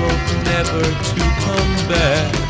hope never to come back.